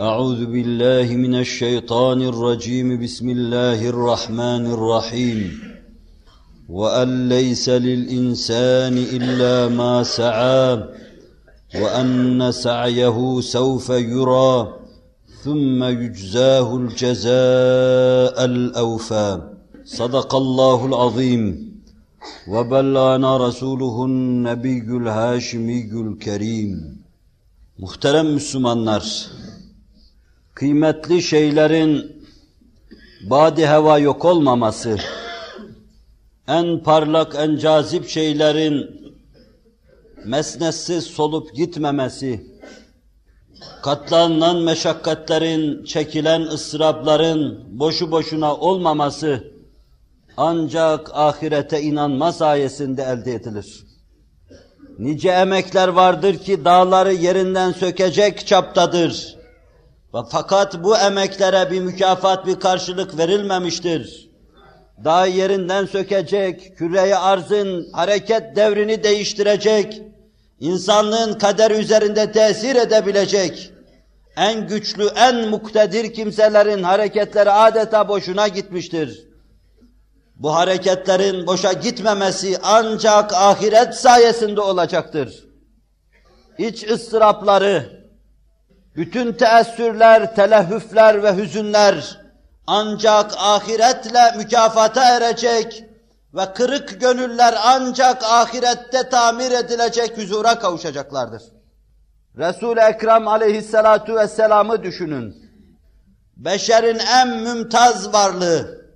أعوذ بالله من الشيطان الرجيم بسم الله الرحمن الرحيم وأن ليس للإنسان إلا ما سعى وأن سعيه سوف يرى ثم يجزاه الجزاء الأوفى صدق الله العظيم وبلغنا رسوله النبي الهاشمي الكريم Muhterem Müslümanlar, kıymetli şeylerin badi heva yok olmaması, en parlak, en cazip şeylerin mesnetsiz solup gitmemesi, katlanılan meşakkatlerin, çekilen ıstırapların boşu boşuna olmaması, ancak ahirete inanma sayesinde elde edilir. Nice emekler vardır ki dağları yerinden sökecek çaptadır. Ve fakat bu emeklere bir mükafat, bir karşılık verilmemiştir. Dağ yerinden sökecek, küreye arzın hareket devrini değiştirecek, insanlığın kader üzerinde tesir edebilecek, en güçlü, en muktedir kimselerin hareketleri adeta boşuna gitmiştir. Bu hareketlerin boşa gitmemesi ancak ahiret sayesinde olacaktır. İç ıstırapları, bütün teessürler, telehüfler ve hüzünler ancak ahiretle mükafata erecek ve kırık gönüller ancak ahirette tamir edilecek huzura kavuşacaklardır. Resul-i Ekrem aleyhissalatu vesselam'ı düşünün. Beşerin en mümtaz varlığı,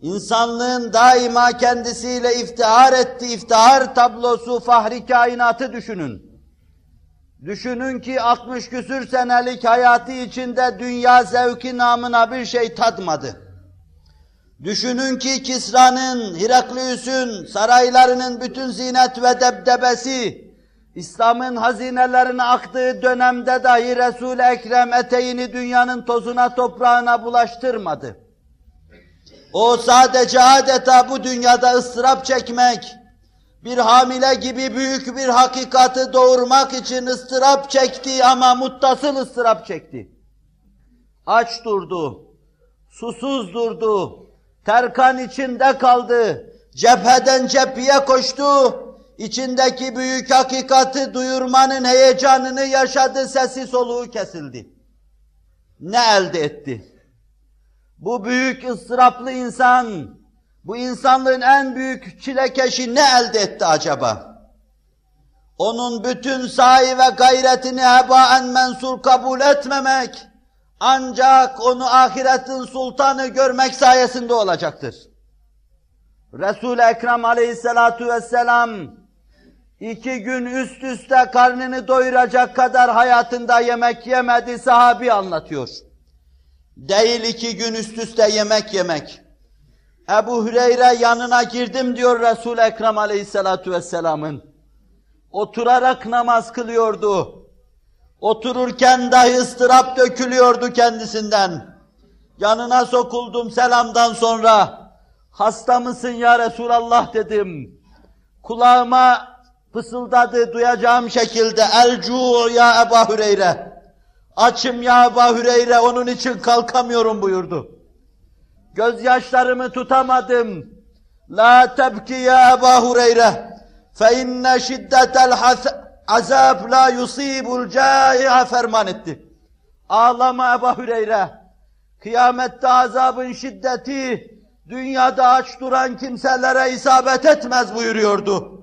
insanlığın daima kendisiyle iftihar ettiği iftihar tablosu fahri kainatı düşünün. Düşünün ki 60 küsür senelik hayatı içinde dünya zevki namına bir şey tadmadı. Düşünün ki Kisra'nın, Heraklius'un, saraylarının bütün zinet ve debdebesi, İslam'ın hazinelerine aktığı dönemde dahi Resul-i Ekrem eteğini dünyanın tozuna toprağına bulaştırmadı. O sadece adeta bu dünyada ıstırap çekmek, bir hamile gibi büyük bir hakikati doğurmak için ıstırap çekti ama muttasıl ıstırap çekti. Aç durdu, susuz durdu, terkan içinde kaldı, cepheden cepheye koştu, içindeki büyük hakikati duyurmanın heyecanını yaşadı, sesi soluğu kesildi. Ne elde etti? Bu büyük ıstıraplı insan, bu insanlığın en büyük çilekeşi ne elde etti acaba? Onun bütün sahi ve gayretini hebaen mensur kabul etmemek, ancak onu ahiretin sultanı görmek sayesinde olacaktır. Resul-i Ekrem aleyhissalatu vesselam, iki gün üst üste karnını doyuracak kadar hayatında yemek yemedi sahabi anlatıyor. Değil iki gün üst üste yemek yemek. Ebu Hüreyre yanına girdim diyor Resul-i Ekrem aleyhissalatu vesselamın. Oturarak namaz kılıyordu. Otururken dahi ıstırap dökülüyordu kendisinden. Yanına sokuldum selamdan sonra. Hasta mısın ya Resulallah dedim. Kulağıma fısıldadı duyacağım şekilde. Elcu ya Ebu Hüreyre. Açım ya Ebu Hüreyre onun için kalkamıyorum buyurdu. Gözyaşlarımı tutamadım. La tebki ya Ebu Hureyre. Fe inne şiddetel azab la yusibul cai'a ferman etti. Ağlama Ebu Hüreyre. Kıyamette azabın şiddeti dünyada aç duran kimselere isabet etmez buyuruyordu.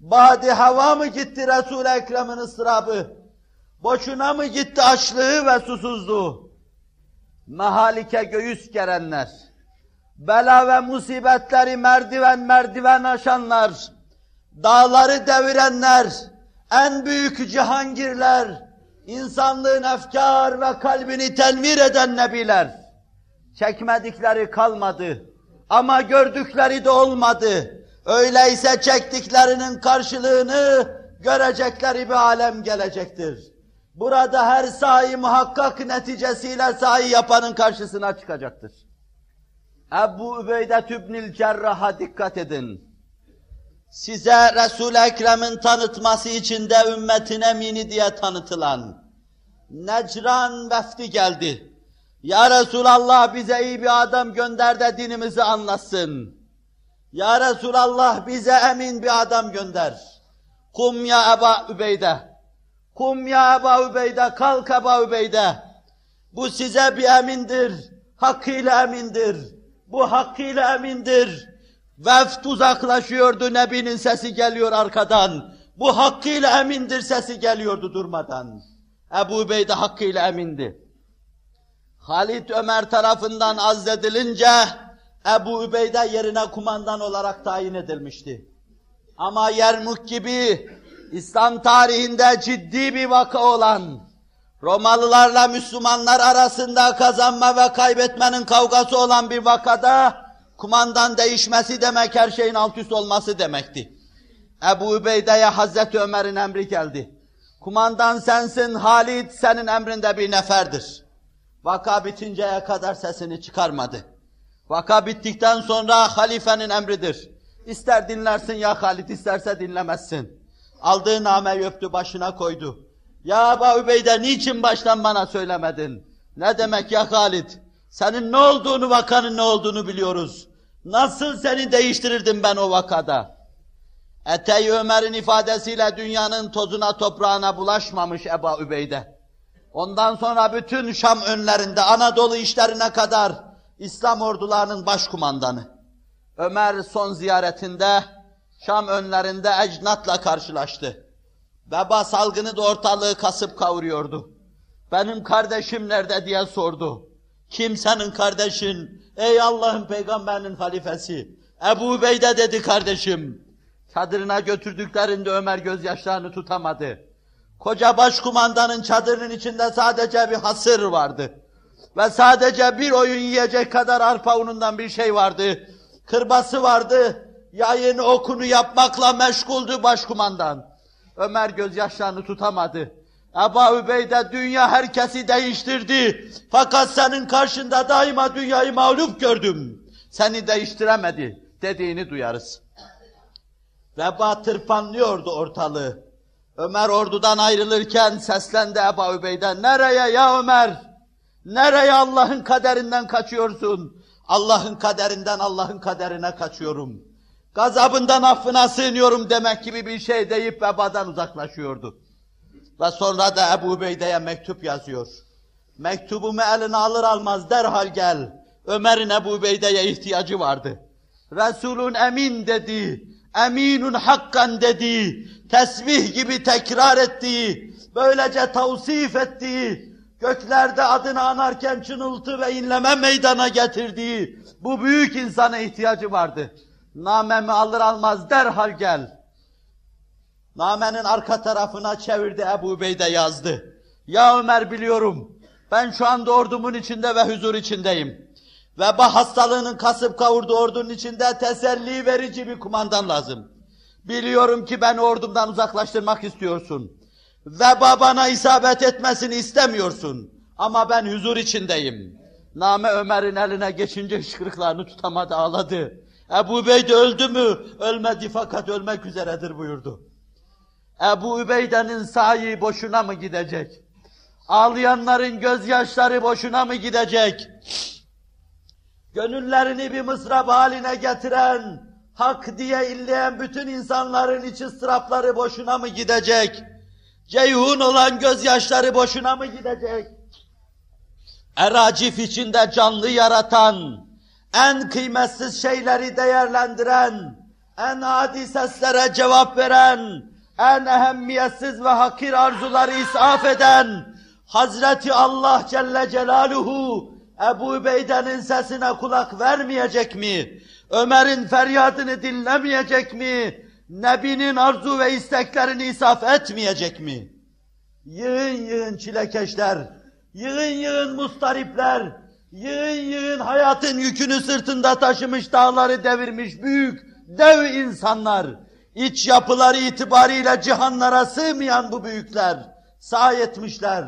Badi hava mı gitti Resul-i Ekrem'in ıstırabı? Boşuna mı gitti açlığı ve susuzluğu? Mehalike göğüs gerenler, bela ve musibetleri merdiven merdiven aşanlar, dağları devirenler, en büyük cihangirler, insanlığın efkar ve kalbini tenvir eden nebiler, çekmedikleri kalmadı ama gördükleri de olmadı. Öyleyse çektiklerinin karşılığını görecekleri bir alem gelecektir. Burada her sahi muhakkak neticesiyle sahi yapanın karşısına çıkacaktır. Ebu Übeyde Tübnil Cerrah'a dikkat edin. Size Resul-i Ekrem'in tanıtması için de ümmetin emini diye tanıtılan Necran vefdi geldi. Ya Resulallah bize iyi bir adam gönder de dinimizi anlasın. Ya Resulallah bize emin bir adam gönder. Kum ya Eba Übeyde. Kum ya Eba Übeyde, kalk Eba Übeyde. Bu size bir emindir, hakkıyla emindir. Bu hakkıyla emindir. Veft uzaklaşıyordu, Nebi'nin sesi geliyor arkadan. Bu hakkıyla emindir sesi geliyordu durmadan. Ebu Übeyde hakkıyla emindi. Halit Ömer tarafından azdedilince Ebu Übeyde yerine kumandan olarak tayin edilmişti. Ama Yermuk gibi İslam tarihinde ciddi bir vaka olan, Romalılarla Müslümanlar arasında kazanma ve kaybetmenin kavgası olan bir vakada, kumandan değişmesi demek her şeyin alt üst olması demekti. Ebu Übeyde'ye Hazreti Ömer'in emri geldi. Kumandan sensin, Halid senin emrinde bir neferdir. Vaka bitinceye kadar sesini çıkarmadı. Vaka bittikten sonra halifenin emridir. İster dinlersin ya Halid, isterse dinlemezsin. Aldığı nameyi öptü, başına koydu. Ya Ebu Übeyde niçin baştan bana söylemedin? Ne demek ya Halid? Senin ne olduğunu, vakanın ne olduğunu biliyoruz. Nasıl seni değiştirirdim ben o vakada? Etey Ömer'in ifadesiyle dünyanın tozuna toprağına bulaşmamış Ebu Übeyde. Ondan sonra bütün Şam önlerinde Anadolu işlerine kadar İslam ordularının başkumandanı. Ömer son ziyaretinde Şam önlerinde ecnatla karşılaştı. Veba salgını da ortalığı kasıp kavuruyordu. Benim kardeşim nerede diye sordu. Kim senin kardeşin? Ey Allah'ın peygamberinin halifesi. Ebu Beyde dedi kardeşim. Çadırına götürdüklerinde Ömer gözyaşlarını tutamadı. Koca başkumandanın çadırının içinde sadece bir hasır vardı. Ve sadece bir oyun yiyecek kadar arpa unundan bir şey vardı. Kırbası vardı. Yayın okunu yapmakla meşguldü başkumandan. Ömer gözyaşlarını tutamadı. Ebu Übeyde dünya herkesi değiştirdi. Fakat senin karşında daima dünyayı mağlup gördüm. Seni değiştiremedi dediğini duyarız. Veba tırpanlıyordu ortalığı. Ömer ordudan ayrılırken seslendi Ebu Übeyde. Nereye ya Ömer? Nereye Allah'ın kaderinden kaçıyorsun? Allah'ın kaderinden Allah'ın kaderine kaçıyorum. Gazabından affına sığınıyorum demek gibi bir şey deyip vebadan uzaklaşıyordu. Ve sonra da Ebu Beyde'ye mektup yazıyor. Mektubumu eline alır almaz derhal gel. Ömer'in Ebu Beyde'ye ihtiyacı vardı. Resulün emin dedi, eminun hakkan dedi, tesbih gibi tekrar ettiği, böylece tavsif ettiği, göklerde adını anarken çınıltı ve inleme meydana getirdiği bu büyük insana ihtiyacı vardı. Namemi alır almaz derhal gel. Namenin arka tarafına çevirdi Ebu Beyde yazdı. Ya Ömer biliyorum, ben şu anda ordumun içinde ve huzur içindeyim. Veba hastalığının kasıp kavurduğu ordunun içinde teselli verici bir kumandan lazım. Biliyorum ki beni ordumdan uzaklaştırmak istiyorsun. Veba bana isabet etmesini istemiyorsun. Ama ben huzur içindeyim. Name Ömer'in eline geçince hışkırıklarını tutamadı, ağladı. Ebu Übeyde öldü mü? Ölmedi fakat ölmek üzeredir buyurdu. Ebu Übeyde'nin sahi boşuna mı gidecek? Ağlayanların gözyaşları boşuna mı gidecek? Gönüllerini bir mısrap haline getiren, hak diye illeyen bütün insanların içi ıstırapları boşuna mı gidecek? Ceyhun olan gözyaşları boşuna mı gidecek? Eracif içinde canlı yaratan, en kıymetsiz şeyleri değerlendiren, en adi seslere cevap veren, en ehemmiyetsiz ve hakir arzuları isaf eden, Hazreti Allah Celle Celaluhu, Ebu Übeyde'nin sesine kulak vermeyecek mi? Ömer'in feryadını dinlemeyecek mi? Nebinin arzu ve isteklerini isaf etmeyecek mi? Yığın yığın çilekeşler, yığın yığın mustaripler, yığın yığın hayatın yükünü sırtında taşımış dağları devirmiş büyük, dev insanlar, iç yapıları itibariyle cihanlara sığmayan bu büyükler, sahi etmişler.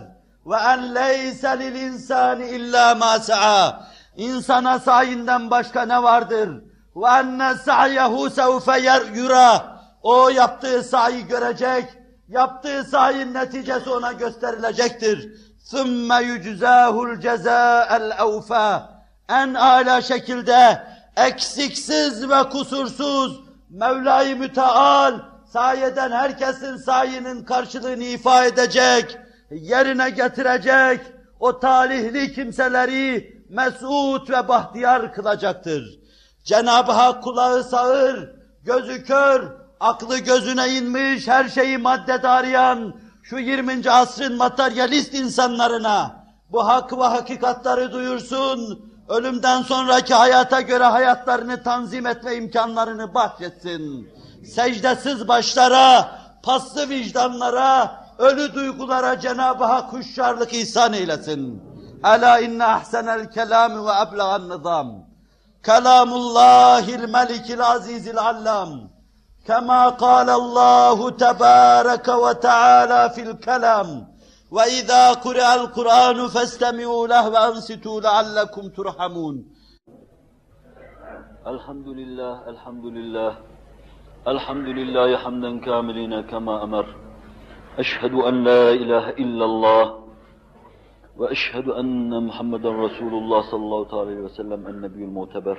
Ve en leyse lil insani illa ma sa'a. İnsana sayinden başka ne vardır? Ve enne sa'yehu sevfe yura. O yaptığı sahi görecek, yaptığı sahin neticesi ona gösterilecektir. ثُمَّ يُجْزَاهُ الْجَزَاءَ الْاَوْفَى En âlâ şekilde eksiksiz ve kusursuz Mevla-i Müteal sayeden herkesin sayinin karşılığını ifa edecek, yerine getirecek, o talihli kimseleri mesut ve bahtiyar kılacaktır. Cenab-ı Hak kulağı sağır, gözü kör, aklı gözüne inmiş, her şeyi maddede arayan, şu 20. asrın materyalist insanlarına bu hak ve hakikatları duyursun, ölümden sonraki hayata göre hayatlarını tanzim etme imkanlarını bahşetsin. Secdesiz başlara, paslı vicdanlara, ölü duygulara Cenab-ı Hak huşşarlık ihsan eylesin. Ela inne ahsenel kelami ve eblegan nizam. Kelamullahil melikil azizil allam. كما قال الله تبارك وتعالى في الكلام وإذا قرأ القرآن فاستمعوا له وأنصتوا لعلكم ترحمون. الحمد لله الحمد لله الحمد لله حمدا كاملين كما أمر. أشهد أن لا إله إلا الله وأشهد أن محمدا رسول الله صلى الله عليه وسلم النبي المعتبر.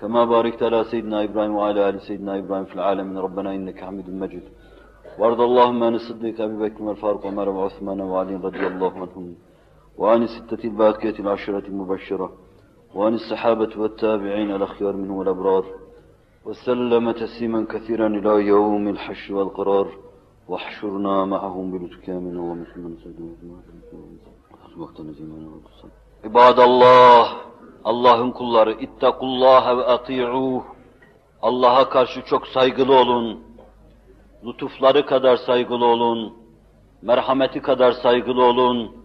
كما باركت على سيدنا إبراهيم وعلى آل سيدنا إبراهيم في العالمين ربنا إنك حميد مجيد. وارض اللهم عن الصديق أبي بكر والفاروق وعمر وعثمان وعلي رضي الله عنهم وعن الستة الباقية العشرة المبشرة وعن الصحابة والتابعين الأخيار منهم والأبرار وسلم تسليما كثيرا إلى يوم الحشر والقرار واحشرنا معهم بلطفك من ومسلما عباد الله Allah'ın kulları ittakullaha ve ati'uh. Allah'a karşı çok saygılı olun. Lütufları kadar saygılı olun. Merhameti kadar saygılı olun.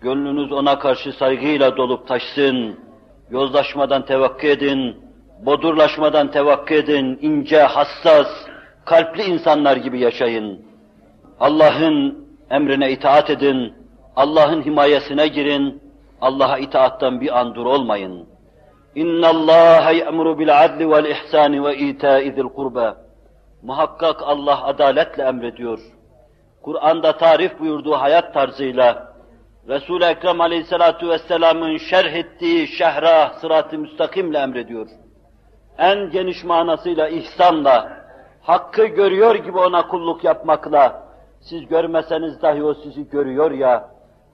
Gönlünüz ona karşı saygıyla dolup taşsın. Yozlaşmadan tevakkı edin. Bodurlaşmadan tevakkı edin. ince, hassas, kalpli insanlar gibi yaşayın. Allah'ın emrine itaat edin. Allah'ın himayesine girin. Allah'a itaattan bir an dur olmayın. Bil adli vel ihsani ve ita'i zil kurba. Muhakkak Allah adaletle emrediyor. Kur'an'da tarif buyurduğu hayat tarzıyla Resul-i Ekrem Aleyhisselatu Vesselam'ın şerh ettiği şehra sırat-ı müstakimle emrediyor. En geniş manasıyla ihsanla, hakkı görüyor gibi ona kulluk yapmakla, siz görmeseniz dahi o sizi görüyor ya,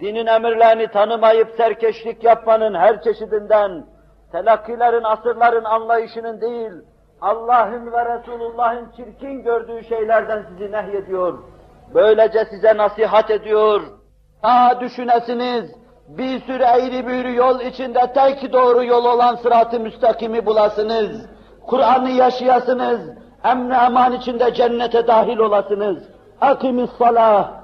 dinin emirlerini tanımayıp serkeşlik yapmanın her çeşidinden, telakkilerin, asırların anlayışının değil, Allah'ın ve Resulullah'ın çirkin gördüğü şeylerden sizi nehyediyor. Böylece size nasihat ediyor. Ha düşünesiniz, bir sürü eğri büğrü yol içinde tek doğru yol olan sırat-ı müstakimi bulasınız. Kur'an'ı yaşayasınız, emni eman içinde cennete dahil olasınız. Akimis salah,